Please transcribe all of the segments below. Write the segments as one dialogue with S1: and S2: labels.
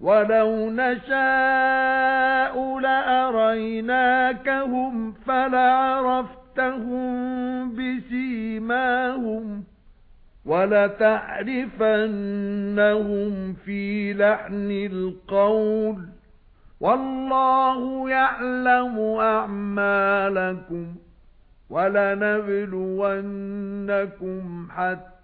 S1: وَلَوْ نَشَاءُ لَأَرَيْنَاكَهُمْ فَلَعَرَفْتَهُم بِسِيمَاهُمْ وَلَتَعْرِفَنَّهُمْ فِي لَحْنِ الْقَوْلِ وَاللَّهُ يَعْلَمُ أَعْمَالَكُمْ وَلَنَبْلُوَنَّكُمْ حَتَّى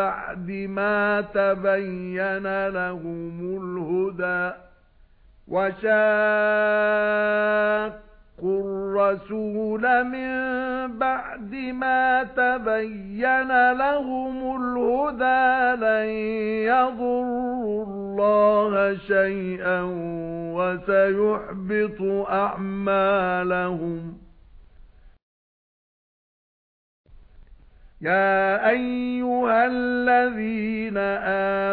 S1: بَعْدِ مَا تَبَيَّنَ لَهُمُ الْهُدَى وَشَاقُّوا الرَّسُولَ مِن بَعْدِ مَا تَبَيَّنَ لَهُمُ الْهُدَى لَن يَضُرُّوا اللَّهَ شَيْئًا وَسَيُحْبِطُ أَعْمَالَهُمْ يَا أَيُّهَا الَّذِينَ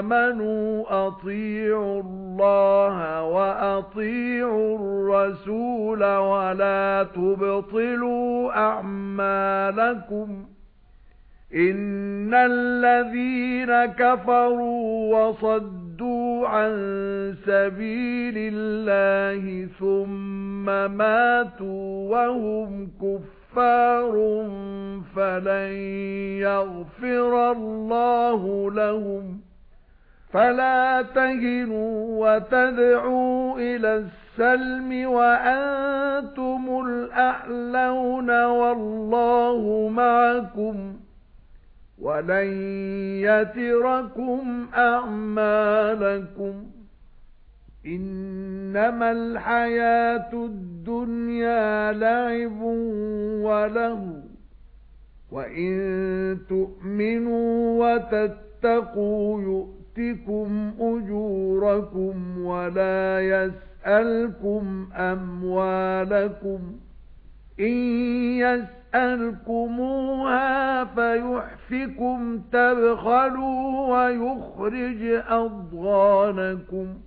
S1: آمَنُوا أَطِيعُوا اللَّهَ وَأَطِيعُوا الرَّسُولَ وَلَا تُبْطِلُوا أَعْمَالَكُمْ إِنَّ الَّذِينَ كَفَرُوا وَصَدُّوا عَن سَبِيلِ اللَّهِ ثُمَّ مَاتُوا وَهُمْ كُفَّارٌ فَلَن يَغْفِرَ اللَّهُ لَهُمْ. فَلَا تَهِنُوا وَتَدْعُوا إِلَى السَّلْمِ وَأَنْتُمُ الْأَعْلَوْنَ وَاللَّهُ مَعَكُمْ. وَلَن يَتِرَكُمْ أَعْمَالَكُمْ. إِنَّمَا الْحَيَاةُ الدُّنْيَا لَعِبٌ وَلَهْوٌ وَإِن تُؤْمِنُوا وَتَتَّقُوا يُؤْتِكُمْ أُجُورَكُمْ وَلَا يَسْأَلْكُمْ أَمْوَالَكُمْ إِن يَسْأَلْكُمُوهَا فَيُحْفِكُمْ تَبْخَلُوا وَيُخْرِجْ أَضْغَانَكُمْ.